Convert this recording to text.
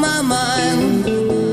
my mind.